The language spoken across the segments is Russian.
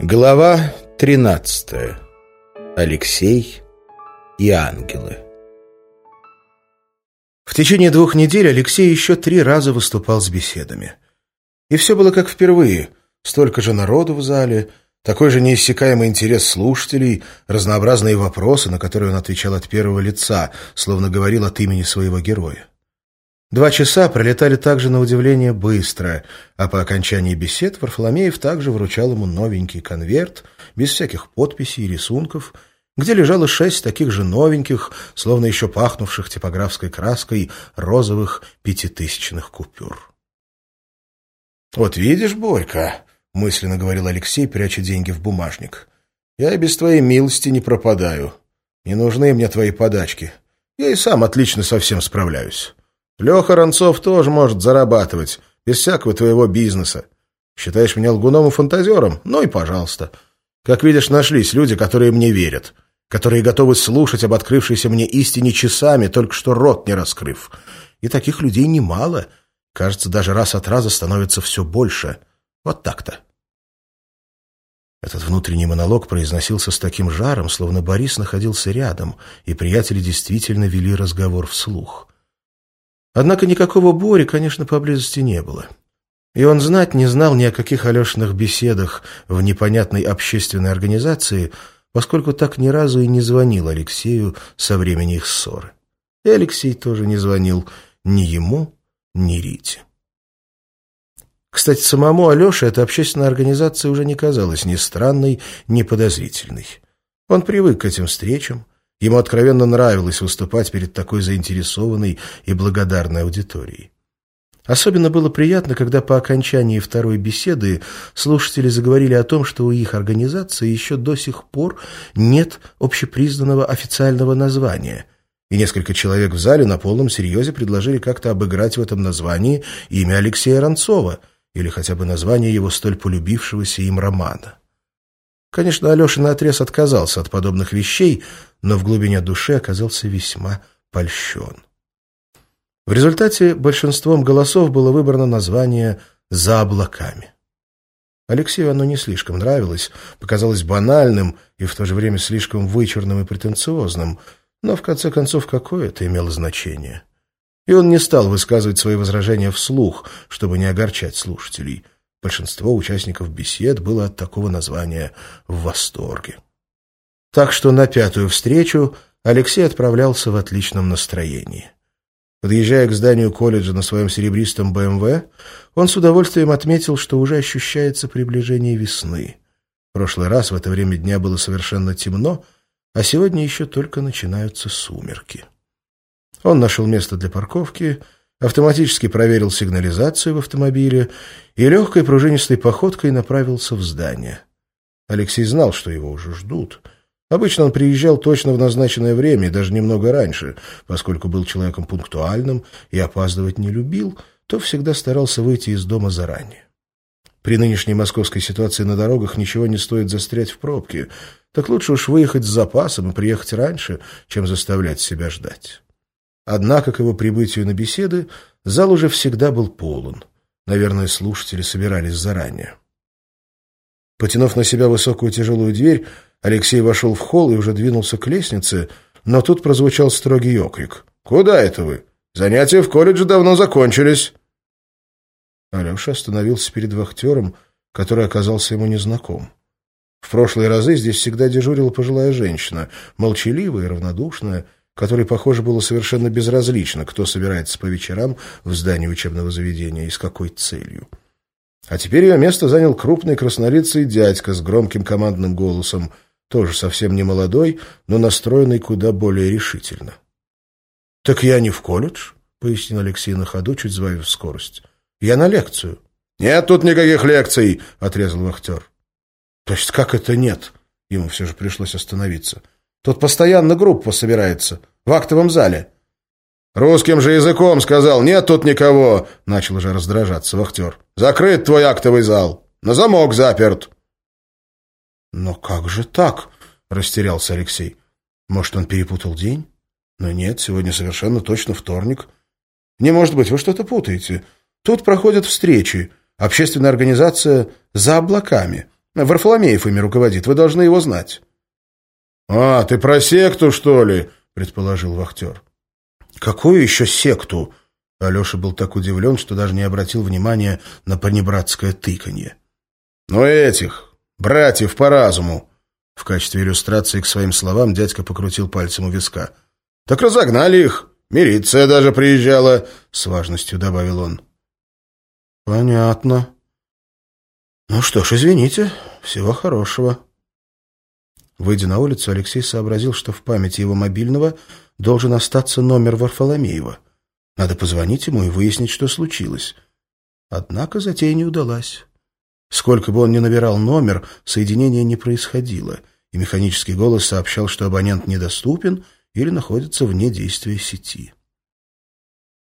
Глава 13. Алексей и ангелы. В течение двух недель Алексей еще три раза выступал с беседами. И все было как впервые. Столько же народу в зале, такой же неиссякаемый интерес слушателей, разнообразные вопросы, на которые он отвечал от первого лица, словно говорил от имени своего героя. Два часа пролетали также на удивление быстро, а по окончании бесед Варфоломеев также вручал ему новенький конверт, без всяких подписей и рисунков, где лежало шесть таких же новеньких, словно еще пахнувших типографской краской, розовых пятитысячных купюр. «Вот видишь, Борька», — мысленно говорил Алексей, пряча деньги в бумажник, — «я и без твоей милости не пропадаю. Не нужны мне твои подачки. Я и сам отлично со всем справляюсь». Леха Ранцов тоже может зарабатывать, без всякого твоего бизнеса. Считаешь меня лгуном и фантазером? Ну и пожалуйста. Как видишь, нашлись люди, которые мне верят, которые готовы слушать об открывшейся мне истине часами, только что рот не раскрыв. И таких людей немало. Кажется, даже раз от раза становится все больше. Вот так-то. Этот внутренний монолог произносился с таким жаром, словно Борис находился рядом, и приятели действительно вели разговор вслух. Однако никакого Бори, конечно, поблизости не было. И он знать не знал ни о каких Алешиных беседах в непонятной общественной организации, поскольку так ни разу и не звонил Алексею со времени их ссоры. И Алексей тоже не звонил ни ему, ни Рите. Кстати, самому Алёше эта общественная организация уже не казалась ни странной, ни подозрительной. Он привык к этим встречам, Ему откровенно нравилось выступать перед такой заинтересованной и благодарной аудиторией. Особенно было приятно, когда по окончании второй беседы слушатели заговорили о том, что у их организации еще до сих пор нет общепризнанного официального названия, и несколько человек в зале на полном серьезе предложили как-то обыграть в этом названии имя Алексея Ранцова или хотя бы название его столь полюбившегося им романа. Конечно, Алеша наотрез отказался от подобных вещей, но в глубине души оказался весьма польщен. В результате большинством голосов было выбрано название «За облаками». Алексею оно не слишком нравилось, показалось банальным и в то же время слишком вычурным и претенциозным, но в конце концов какое это имело значение? И он не стал высказывать свои возражения вслух, чтобы не огорчать слушателей – Большинство участников бесед было от такого названия в восторге. Так что на пятую встречу Алексей отправлялся в отличном настроении. Подъезжая к зданию колледжа на своем серебристом БМВ, он с удовольствием отметил, что уже ощущается приближение весны. В прошлый раз в это время дня было совершенно темно, а сегодня еще только начинаются сумерки. Он нашел место для парковки автоматически проверил сигнализацию в автомобиле и легкой пружинистой походкой направился в здание. Алексей знал, что его уже ждут. Обычно он приезжал точно в назначенное время и даже немного раньше, поскольку был человеком пунктуальным и опаздывать не любил, то всегда старался выйти из дома заранее. При нынешней московской ситуации на дорогах ничего не стоит застрять в пробке, так лучше уж выехать с запасом и приехать раньше, чем заставлять себя ждать. Однако к его прибытию на беседы зал уже всегда был полон. Наверное, слушатели собирались заранее. Потянув на себя высокую тяжелую дверь, Алексей вошел в холл и уже двинулся к лестнице, но тут прозвучал строгий окрик. «Куда это вы? Занятия в колледже давно закончились!» Алеша остановился перед вахтером, который оказался ему незнаком. В прошлые разы здесь всегда дежурила пожилая женщина, молчаливая и равнодушная, которой, похоже, было совершенно безразлично, кто собирается по вечерам в здании учебного заведения и с какой целью. А теперь ее место занял крупный краснолицый дядька с громким командным голосом, тоже совсем не молодой, но настроенный куда более решительно. — Так я не в колледж, — пояснил Алексей на ходу, чуть сбавив скорость. — Я на лекцию. — Нет тут никаких лекций, — отрезал вахтер. — То есть как это нет? Ему все же пришлось остановиться. — Тут постоянно группа собирается. В актовом зале. «Русским же языком сказал, нет тут никого!» Начал уже раздражаться вахтер. «Закрыт твой актовый зал. На замок заперт». «Но как же так?» — растерялся Алексей. «Может, он перепутал день? Но нет, сегодня совершенно точно вторник. Не может быть, вы что-то путаете. Тут проходят встречи. Общественная организация «За облаками». Варфоломеев ими руководит, вы должны его знать. «А, ты про секту, что ли?» — предположил вахтер. «Какую еще секту?» Алеша был так удивлен, что даже не обратил внимания на понебратское тыканье. «Ну этих, братьев по разуму!» В качестве иллюстрации к своим словам дядька покрутил пальцем у виска. «Так разогнали их. Милиция даже приезжала», — с важностью добавил он. «Понятно. Ну что ж, извините. Всего хорошего». Выйдя на улицу, Алексей сообразил, что в памяти его мобильного должен остаться номер Варфоломеева. Надо позвонить ему и выяснить, что случилось. Однако затея не удалась. Сколько бы он ни набирал номер, соединение не происходило, и механический голос сообщал, что абонент недоступен или находится вне действия сети.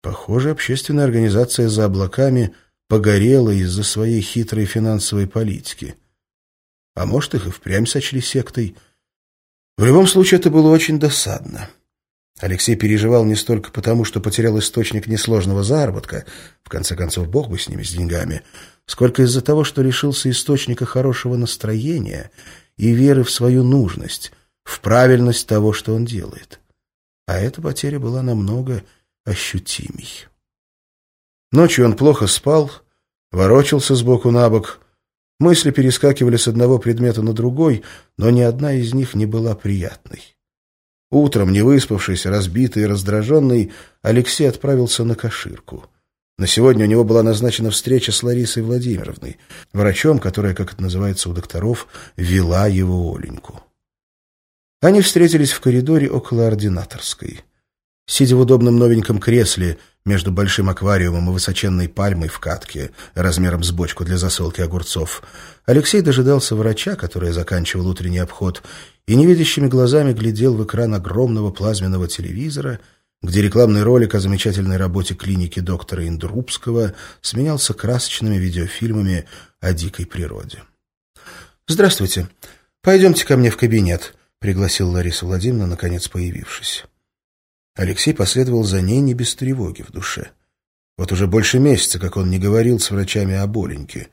Похоже, общественная организация «За облаками» погорела из-за своей хитрой финансовой политики. А может, их и впрямь сочли сектой. В любом случае, это было очень досадно. Алексей переживал не столько потому, что потерял источник несложного заработка, в конце концов, бог бы с ними, с деньгами, сколько из-за того, что лишился источника хорошего настроения и веры в свою нужность, в правильность того, что он делает. А эта потеря была намного ощутимей. Ночью он плохо спал, ворочался сбоку на бок. Мысли перескакивали с одного предмета на другой, но ни одна из них не была приятной. Утром, не выспавшийся, разбитый и раздраженный, Алексей отправился на Каширку. На сегодня у него была назначена встреча с Ларисой Владимировной, врачом, которая, как это называется у докторов, вела его Оленьку. Они встретились в коридоре около ординаторской. Сидя в удобном новеньком кресле между большим аквариумом и высоченной пальмой в катке размером с бочку для засолки огурцов, Алексей дожидался врача, который заканчивал утренний обход, и невидящими глазами глядел в экран огромного плазменного телевизора, где рекламный ролик о замечательной работе клиники доктора Индрубского сменялся красочными видеофильмами о дикой природе. «Здравствуйте. Пойдемте ко мне в кабинет», — пригласил Лариса Владимировна, наконец появившись. Алексей последовал за ней не без тревоги в душе. Вот уже больше месяца, как он не говорил с врачами о Боленьке.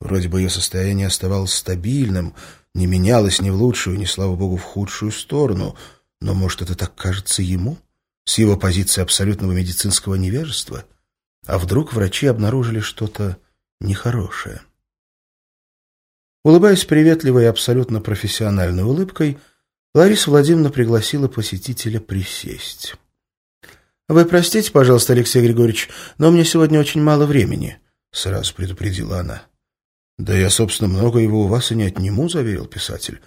Вроде бы ее состояние оставалось стабильным — не менялась ни в лучшую, ни, слава богу, в худшую сторону. Но, может, это так кажется ему? С его позиции абсолютного медицинского невежества? А вдруг врачи обнаружили что-то нехорошее? Улыбаясь приветливой и абсолютно профессиональной улыбкой, Лариса Владимировна пригласила посетителя присесть. «Вы простите, пожалуйста, Алексей Григорьевич, но у меня сегодня очень мало времени», — сразу предупредила она. «Да я, собственно, много его у вас и не отниму», — заверил писатель.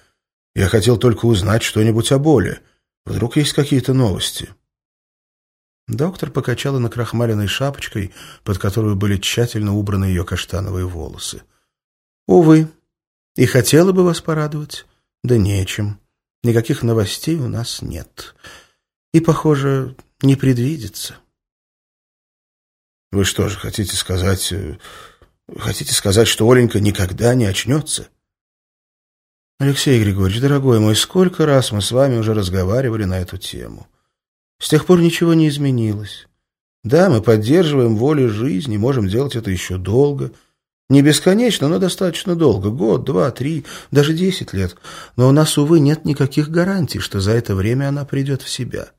«Я хотел только узнать что-нибудь о боли. Вдруг есть какие-то новости?» Доктор покачала накрахмаленной шапочкой, под которую были тщательно убраны ее каштановые волосы. «Увы, и хотела бы вас порадовать, да нечем. Никаких новостей у нас нет. И, похоже, не предвидится». «Вы что же, хотите сказать...» э, Хотите сказать, что Оленька никогда не очнется? Алексей Григорьевич, дорогой мой, сколько раз мы с вами уже разговаривали на эту тему. С тех пор ничего не изменилось. Да, мы поддерживаем волю жизни, можем делать это еще долго. Не бесконечно, но достаточно долго. Год, два, три, даже десять лет. Но у нас, увы, нет никаких гарантий, что за это время она придет в себя.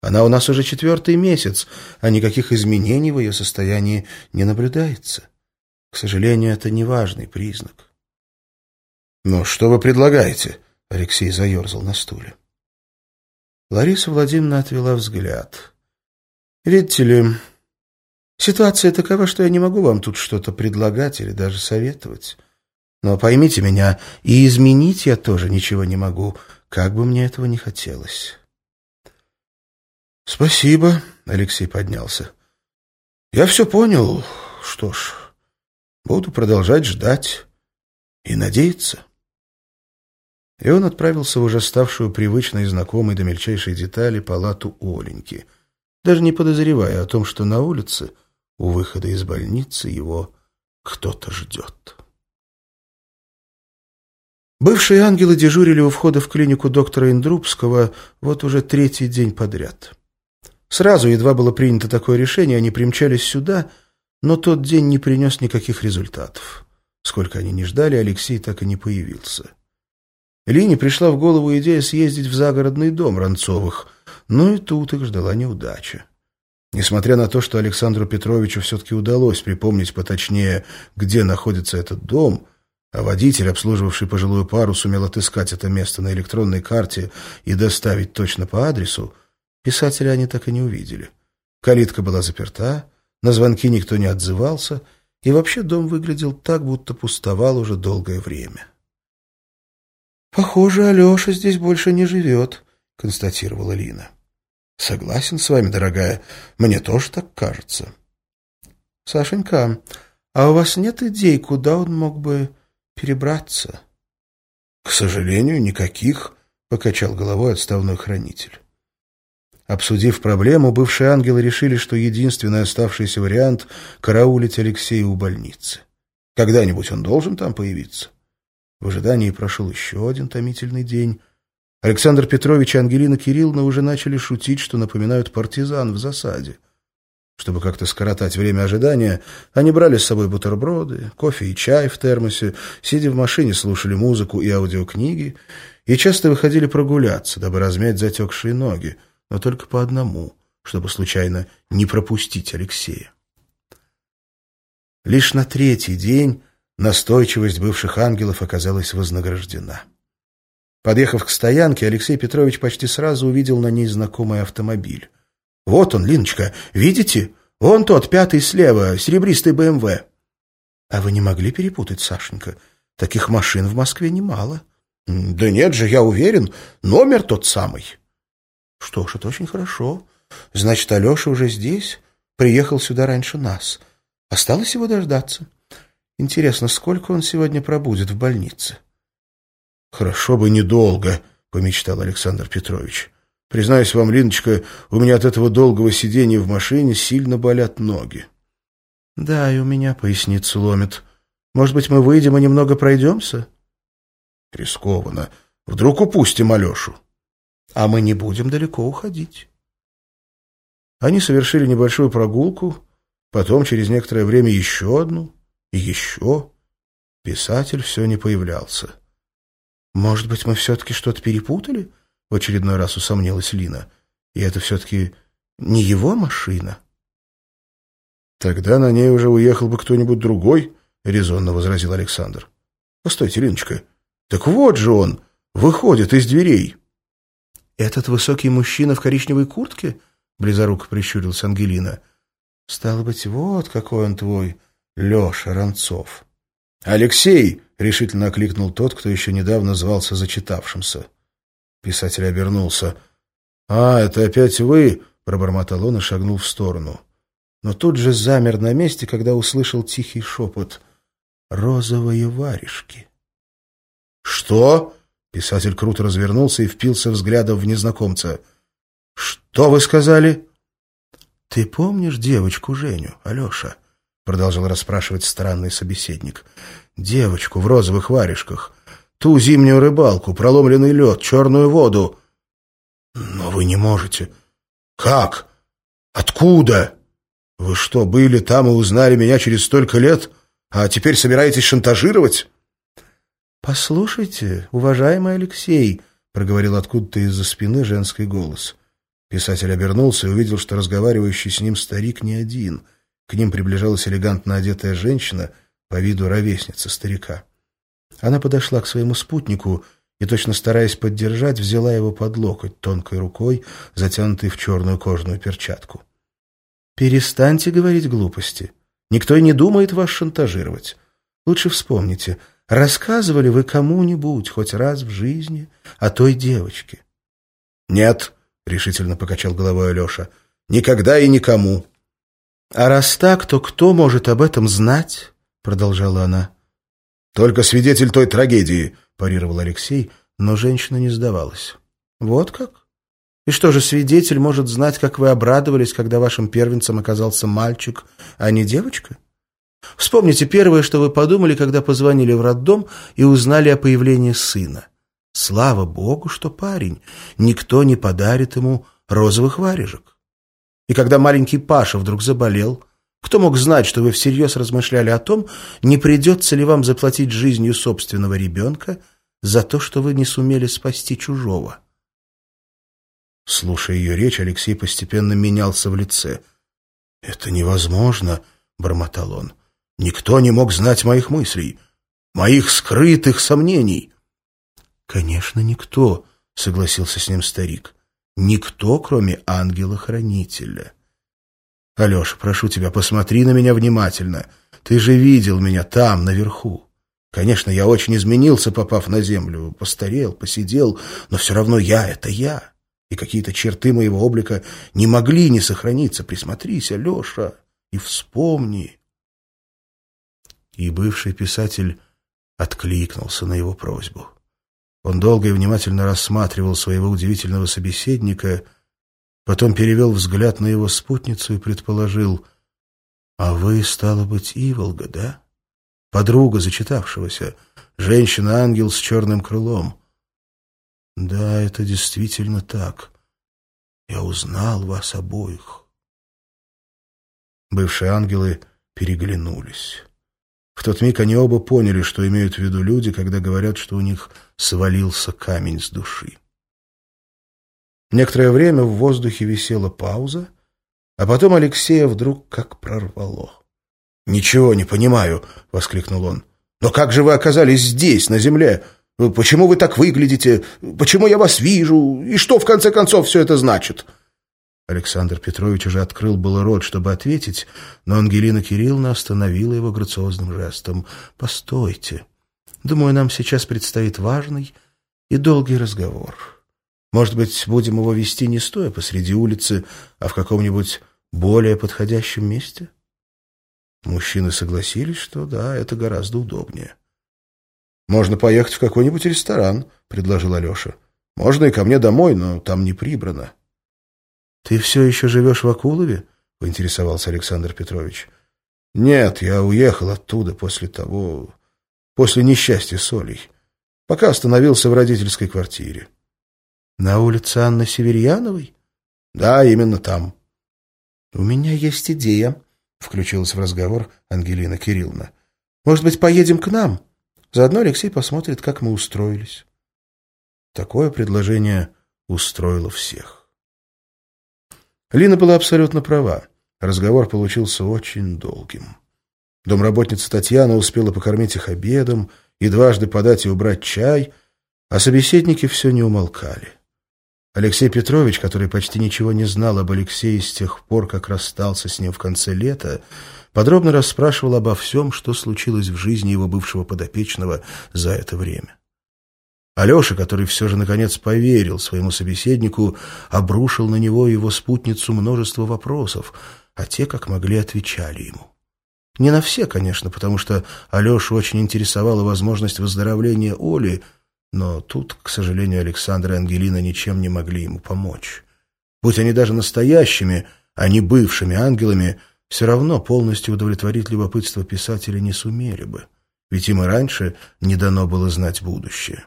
Она у нас уже четвертый месяц, а никаких изменений в ее состоянии не наблюдается. К сожалению, это неважный признак. «Ну, что вы предлагаете?» — Алексей заерзал на стуле. Лариса Владимировна отвела взгляд. «Видите ли, ситуация такова, что я не могу вам тут что-то предлагать или даже советовать. Но поймите меня, и изменить я тоже ничего не могу, как бы мне этого не хотелось». «Спасибо», — Алексей поднялся. «Я все понял. Что ж, Буду продолжать ждать и надеяться. И он отправился в уже ставшую привычной и знакомой до мельчайшей детали палату Оленьки, даже не подозревая о том, что на улице, у выхода из больницы, его кто-то ждет. Бывшие ангелы дежурили у входа в клинику доктора Индрубского вот уже третий день подряд. Сразу, едва было принято такое решение, они примчались сюда, но тот день не принес никаких результатов. Сколько они не ждали, Алексей так и не появился. Лине пришла в голову идея съездить в загородный дом Ранцовых, но и тут их ждала неудача. Несмотря на то, что Александру Петровичу все-таки удалось припомнить поточнее, где находится этот дом, а водитель, обслуживавший пожилую пару, сумел отыскать это место на электронной карте и доставить точно по адресу, писателя они так и не увидели. Калитка была заперта, на звонки никто не отзывался, и вообще дом выглядел так, будто пустовал уже долгое время. «Похоже, Алеша здесь больше не живет», — констатировала Лина. Согласен с вами, дорогая. Мне тоже так кажется. Сашенька, а у вас нет идей, куда он мог бы перебраться? К сожалению, никаких, покачал головой отставной хранитель. Обсудив проблему, бывшие ангелы решили, что единственный оставшийся вариант — караулить Алексея у больницы. Когда-нибудь он должен там появиться. В ожидании прошел еще один томительный день. Александр Петрович и Ангелина Кирилловна уже начали шутить, что напоминают партизан в засаде. Чтобы как-то скоротать время ожидания, они брали с собой бутерброды, кофе и чай в термосе, сидя в машине, слушали музыку и аудиокниги и часто выходили прогуляться, дабы размять затекшие ноги, но только по одному, чтобы случайно не пропустить Алексея. Лишь на третий день настойчивость бывших ангелов оказалась вознаграждена. Подъехав к стоянке, Алексей Петрович почти сразу увидел на ней знакомый автомобиль. «Вот он, Линочка, видите? Вон тот, пятый слева, серебристый БМВ». «А вы не могли перепутать, Сашенька? Таких машин в Москве немало». «Да нет же, я уверен, номер тот самый». «Что ж, это очень хорошо. Значит, Алеша уже здесь, приехал сюда раньше нас. Осталось его дождаться. Интересно, сколько он сегодня пробудет в больнице?» «Хорошо бы недолго», — помечтал Александр Петрович. «Признаюсь вам, Линочка, у меня от этого долгого сидения в машине сильно болят ноги». «Да, и у меня поясницу ломит. Может быть, мы выйдем и немного пройдемся?» «Рискованно. Вдруг упустим Алешу». «А мы не будем далеко уходить». Они совершили небольшую прогулку, потом через некоторое время еще одну и еще. Писатель все не появлялся. «Может быть, мы все-таки что-то перепутали?» — в очередной раз усомнилась Лина. «И это все-таки не его машина?» «Тогда на ней уже уехал бы кто-нибудь другой», — резонно возразил Александр. «Постойте, Линочка, так вот же он, выходит из дверей». «Этот высокий мужчина в коричневой куртке?» — близоруко прищурился Ангелина. «Стало быть, вот какой он твой, Леша Ранцов». «Алексей!» — решительно окликнул тот, кто еще недавно звался зачитавшимся. Писатель обернулся. «А, это опять вы?» — пробормотал он и шагнул в сторону. Но тут же замер на месте, когда услышал тихий шепот. «Розовые варежки». «Что?» — писатель круто развернулся и впился взглядом в незнакомца. «Что вы сказали?» «Ты помнишь девочку Женю, Алеша?» продолжал расспрашивать странный собеседник. «Девочку в розовых варежках, ту зимнюю рыбалку, проломленный лед, черную воду». «Но вы не можете». «Как? Откуда? Вы что, были там и узнали меня через столько лет, а теперь собираетесь шантажировать?» «Послушайте, уважаемый Алексей», — проговорил откуда-то из-за спины женский голос. Писатель обернулся и увидел, что разговаривающий с ним старик не один — к ним приближалась элегантно одетая женщина, по виду ровесница старика. Она подошла к своему спутнику и, точно стараясь поддержать, взяла его под локоть тонкой рукой, затянутой в черную кожаную перчатку. «Перестаньте говорить глупости. Никто и не думает вас шантажировать. Лучше вспомните, рассказывали вы кому-нибудь хоть раз в жизни о той девочке?» «Нет», — решительно покачал головой Алеша, — «никогда и никому». «А раз так, то кто может об этом знать?» — продолжала она. «Только свидетель той трагедии», — парировал Алексей, но женщина не сдавалась. «Вот как? И что же, свидетель может знать, как вы обрадовались, когда вашим первенцем оказался мальчик, а не девочка? Вспомните первое, что вы подумали, когда позвонили в роддом и узнали о появлении сына. Слава богу, что парень. Никто не подарит ему розовых варежек». И когда маленький Паша вдруг заболел, кто мог знать, что вы всерьез размышляли о том, не придется ли вам заплатить жизнью собственного ребенка за то, что вы не сумели спасти чужого? Слушая ее речь, Алексей постепенно менялся в лице. «Это невозможно», — бормотал он. «Никто не мог знать моих мыслей, моих скрытых сомнений». «Конечно, никто», — согласился с ним старик. «Никто, кроме ангела-хранителя». «Алеша, прошу тебя, посмотри на меня внимательно. Ты же видел меня там, наверху. Конечно, я очень изменился, попав на землю, постарел, посидел, но все равно я — это я. И какие-то черты моего облика не могли не сохраниться. Присмотрись, Алеша, и вспомни». И бывший писатель откликнулся на его просьбу. Он долго и внимательно рассматривал своего удивительного собеседника, потом перевел взгляд на его спутницу и предположил, «А вы, стало быть, Иволга, да? Подруга зачитавшегося, женщина-ангел с черным крылом». «Да, это действительно так. Я узнал вас обоих». Бывшие ангелы переглянулись. В тот миг они оба поняли, что имеют в виду люди, когда говорят, что у них свалился камень с души. Некоторое время в воздухе висела пауза, а потом Алексея вдруг как прорвало. «Ничего не понимаю», — воскликнул он. «Но как же вы оказались здесь, на земле? Почему вы так выглядите? Почему я вас вижу? И что, в конце концов, все это значит?» Александр Петрович уже открыл было рот, чтобы ответить, но Ангелина Кирилловна остановила его грациозным жестом. «Постойте. Думаю, нам сейчас предстоит важный и долгий разговор. Может быть, будем его вести не стоя посреди улицы, а в каком-нибудь более подходящем месте?» Мужчины согласились, что да, это гораздо удобнее. «Можно поехать в какой-нибудь ресторан», — предложил Алеша. «Можно и ко мне домой, но там не прибрано». «Ты все еще живешь в Акулове?» — поинтересовался Александр Петрович. «Нет, я уехал оттуда после того... после несчастья с Олей. Пока остановился в родительской квартире». «На улице Анны Северьяновой?» «Да, именно там». «У меня есть идея», — включилась в разговор Ангелина Кирилловна. «Может быть, поедем к нам? Заодно Алексей посмотрит, как мы устроились». Такое предложение устроило всех. Лина была абсолютно права. Разговор получился очень долгим. Домработница Татьяна успела покормить их обедом и дважды подать и убрать чай, а собеседники все не умолкали. Алексей Петрович, который почти ничего не знал об Алексее с тех пор, как расстался с ним в конце лета, подробно расспрашивал обо всем, что случилось в жизни его бывшего подопечного за это время. Алеша, который все же наконец поверил своему собеседнику, обрушил на него и его спутницу множество вопросов, а те, как могли, отвечали ему. Не на все, конечно, потому что Алешу очень интересовала возможность выздоровления Оли, но тут, к сожалению, Александр и Ангелина ничем не могли ему помочь. Будь они даже настоящими, а не бывшими ангелами, все равно полностью удовлетворить любопытство писателя не сумели бы, ведь им и раньше не дано было знать будущее.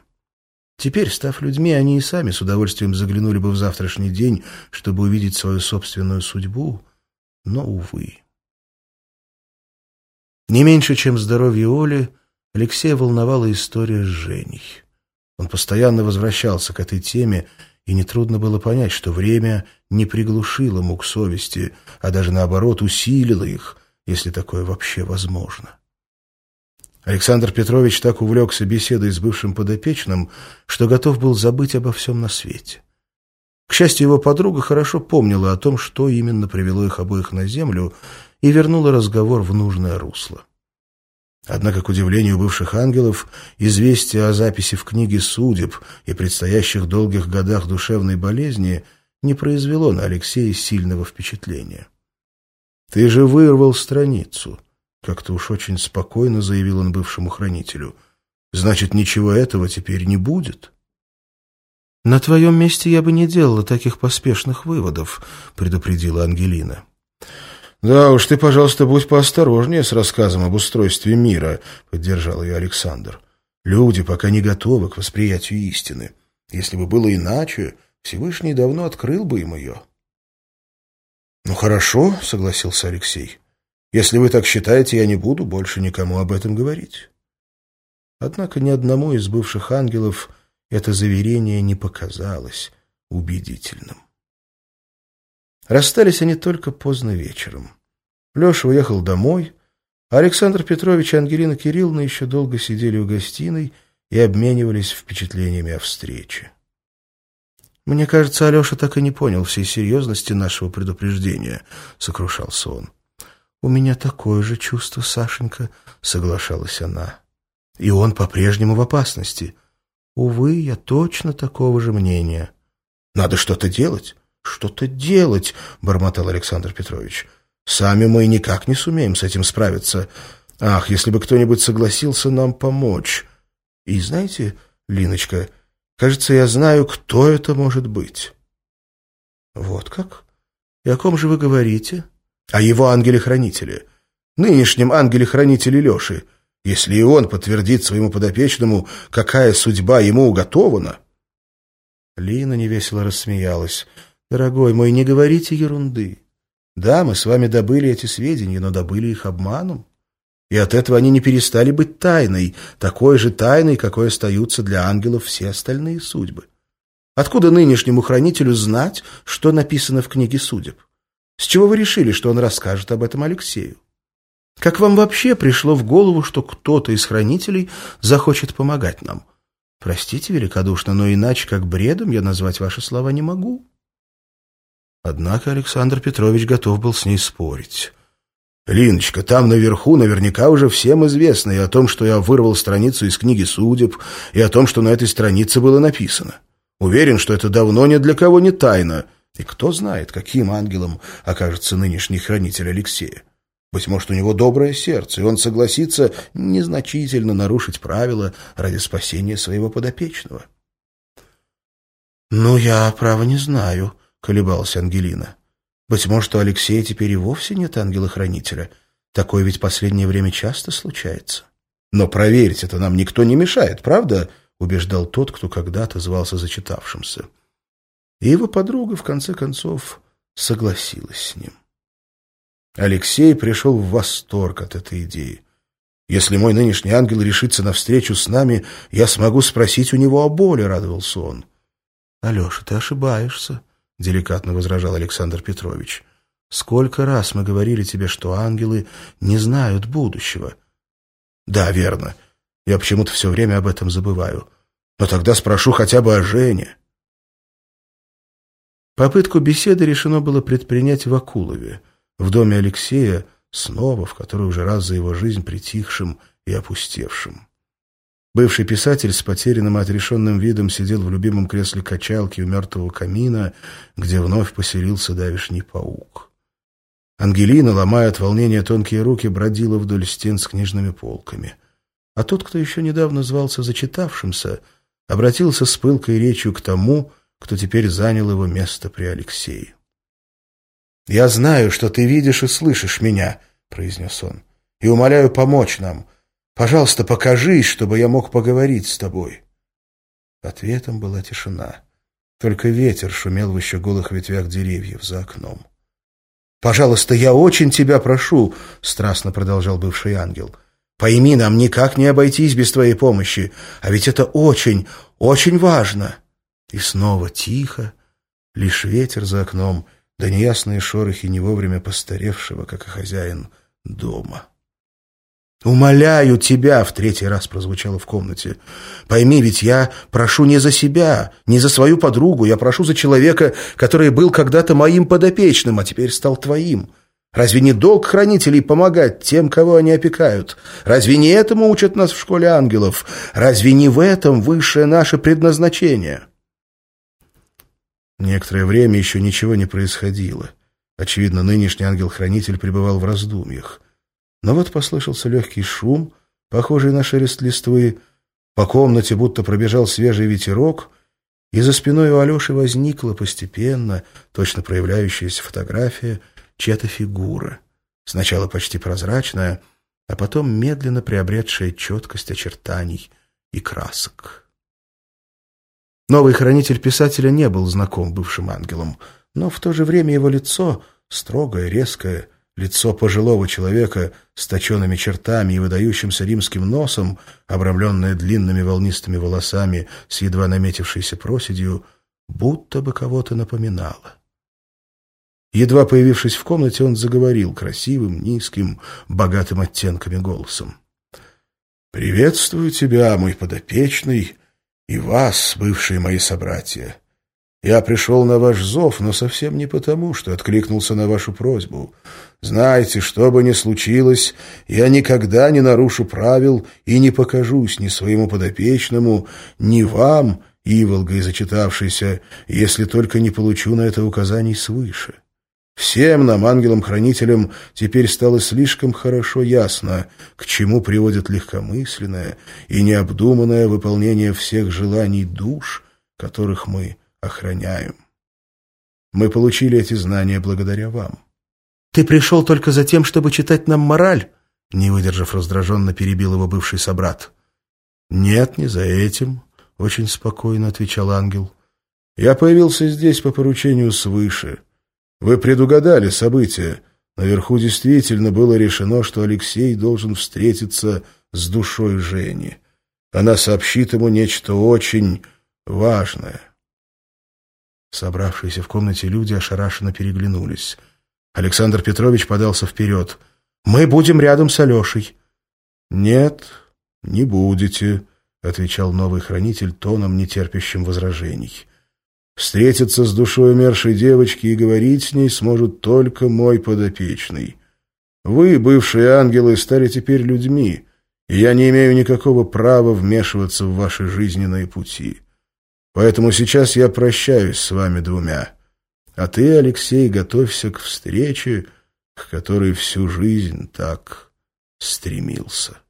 Теперь, став людьми, они и сами с удовольствием заглянули бы в завтрашний день, чтобы увидеть свою собственную судьбу, но, увы. Не меньше, чем здоровье Оли, Алексея волновала история с Женей. Он постоянно возвращался к этой теме, и нетрудно было понять, что время не приглушило мук совести, а даже наоборот усилило их, если такое вообще возможно. Александр Петрович так увлекся беседой с бывшим подопечным, что готов был забыть обо всем на свете. К счастью, его подруга хорошо помнила о том, что именно привело их обоих на землю, и вернула разговор в нужное русло. Однако, к удивлению бывших ангелов, известие о записи в книге судеб и предстоящих долгих годах душевной болезни не произвело на Алексея сильного впечатления. «Ты же вырвал страницу», как-то уж очень спокойно заявил он бывшему хранителю. Значит, ничего этого теперь не будет? На твоем месте я бы не делала таких поспешных выводов, предупредила Ангелина. Да уж ты, пожалуйста, будь поосторожнее с рассказом об устройстве мира, поддержал ее Александр. Люди пока не готовы к восприятию истины. Если бы было иначе, Всевышний давно открыл бы им ее. «Ну хорошо», — согласился Алексей. «Если вы так считаете, я не буду больше никому об этом говорить». Однако ни одному из бывших ангелов это заверение не показалось убедительным. Расстались они только поздно вечером. Леша уехал домой, а Александр Петрович и Ангелина Кирилловна еще долго сидели в гостиной и обменивались впечатлениями о встрече. «Мне кажется, Алеша так и не понял всей серьезности нашего предупреждения», — сокрушался он. «У меня такое же чувство, Сашенька», — соглашалась она. «И он по-прежнему в опасности. Увы, я точно такого же мнения». «Надо что-то делать, что-то делать», — бормотал Александр Петрович. «Сами мы никак не сумеем с этим справиться. Ах, если бы кто-нибудь согласился нам помочь. И знаете, Линочка...» Кажется, я знаю, кто это может быть. Вот как? И о ком же вы говорите? О его ангеле-хранителе. Нынешнем ангеле-хранителе Леши. Если и он подтвердит своему подопечному, какая судьба ему уготована. Лина невесело рассмеялась. «Дорогой мой, не говорите ерунды. Да, мы с вами добыли эти сведения, но добыли их обманом и от этого они не перестали быть тайной, такой же тайной, какой остаются для ангелов все остальные судьбы. Откуда нынешнему хранителю знать, что написано в книге судеб? С чего вы решили, что он расскажет об этом Алексею? Как вам вообще пришло в голову, что кто-то из хранителей захочет помогать нам? Простите великодушно, но иначе как бредом я назвать ваши слова не могу. Однако Александр Петрович готов был с ней спорить. «Линочка, там наверху наверняка уже всем известно и о том, что я вырвал страницу из книги судеб, и о том, что на этой странице было написано. Уверен, что это давно ни для кого не тайна. И кто знает, каким ангелом окажется нынешний хранитель Алексея. Быть может, у него доброе сердце, и он согласится незначительно нарушить правила ради спасения своего подопечного». «Ну, я, право, не знаю», — колебалась Ангелина. Быть может, у Алексея теперь и вовсе нет ангела-хранителя. Такое ведь последнее время часто случается. Но проверить это нам никто не мешает, правда? Убеждал тот, кто когда-то звался зачитавшимся. И его подруга, в конце концов, согласилась с ним. Алексей пришел в восторг от этой идеи. «Если мой нынешний ангел решится на встречу с нами, я смогу спросить у него о боли», — радовался он. «Алеша, ты ошибаешься», — деликатно возражал Александр Петрович. «Сколько раз мы говорили тебе, что ангелы не знают будущего?» «Да, верно. Я почему-то все время об этом забываю. Но тогда спрошу хотя бы о Жене». Попытку беседы решено было предпринять в Акулове, в доме Алексея, снова, в который уже раз за его жизнь притихшим и опустевшим. Бывший писатель с потерянным и отрешенным видом сидел в любимом кресле качалки у мертвого камина, где вновь поселился давишний паук. Ангелина, ломая от волнения тонкие руки, бродила вдоль стен с книжными полками. А тот, кто еще недавно звался зачитавшимся, обратился с пылкой речью к тому, кто теперь занял его место при Алексее. «Я знаю, что ты видишь и слышишь меня», — произнес он, — «и умоляю помочь нам». Пожалуйста, покажись, чтобы я мог поговорить с тобой. Ответом была тишина. Только ветер шумел в еще голых ветвях деревьев за окном. «Пожалуйста, я очень тебя прошу», — страстно продолжал бывший ангел. «Пойми, нам никак не обойтись без твоей помощи, а ведь это очень, очень важно». И снова тихо, лишь ветер за окном, да неясные шорохи не вовремя постаревшего, как и хозяин, дома. «Умоляю тебя!» — в третий раз прозвучало в комнате. «Пойми, ведь я прошу не за себя, не за свою подругу, я прошу за человека, который был когда-то моим подопечным, а теперь стал твоим. Разве не долг хранителей помогать тем, кого они опекают? Разве не этому учат нас в школе ангелов? Разве не в этом высшее наше предназначение?» Некоторое время еще ничего не происходило. Очевидно, нынешний ангел-хранитель пребывал в раздумьях. Но вот послышался легкий шум, похожий на шелест листвы, по комнате будто пробежал свежий ветерок, и за спиной у Алеши возникла постепенно, точно проявляющаяся фотография, чья-то фигура, сначала почти прозрачная, а потом медленно приобретшая четкость очертаний и красок. Новый хранитель писателя не был знаком бывшим ангелам, но в то же время его лицо Строгое, резкое, лицо пожилого человека с точенными чертами и выдающимся римским носом, обрамленное длинными волнистыми волосами с едва наметившейся проседью, будто бы кого-то напоминало. Едва появившись в комнате, он заговорил красивым, низким, богатым оттенками голосом. «Приветствую тебя, мой подопечный, и вас, бывшие мои собратья. Я пришел на ваш зов, но совсем не потому, что откликнулся на вашу просьбу. Знаете, что бы ни случилось, я никогда не нарушу правил и не покажусь ни своему подопечному, ни вам, Иволгой зачитавшейся, если только не получу на это указаний свыше. Всем нам, ангелам-хранителям, теперь стало слишком хорошо ясно, к чему приводит легкомысленное и необдуманное выполнение всех желаний душ, которых мы охраняем. Мы получили эти знания благодаря вам. «Ты пришел только за тем, чтобы читать нам мораль?» Не выдержав раздраженно, перебил его бывший собрат. «Нет, не за этим», — очень спокойно отвечал ангел. «Я появился здесь по поручению свыше. Вы предугадали события. Наверху действительно было решено, что Алексей должен встретиться с душой Жени. Она сообщит ему нечто очень важное». Собравшиеся в комнате люди ошарашенно переглянулись. Александр Петрович подался вперед. «Мы будем рядом с Алешей». «Нет, не будете», — отвечал новый хранитель тоном, нетерпящим возражений. «Встретиться с душой умершей девочки и говорить с ней сможет только мой подопечный. Вы, бывшие ангелы, стали теперь людьми, и я не имею никакого права вмешиваться в ваши жизненные пути». Поэтому сейчас я прощаюсь с вами двумя. А ты, Алексей, готовься к встрече, к которой всю жизнь так стремился.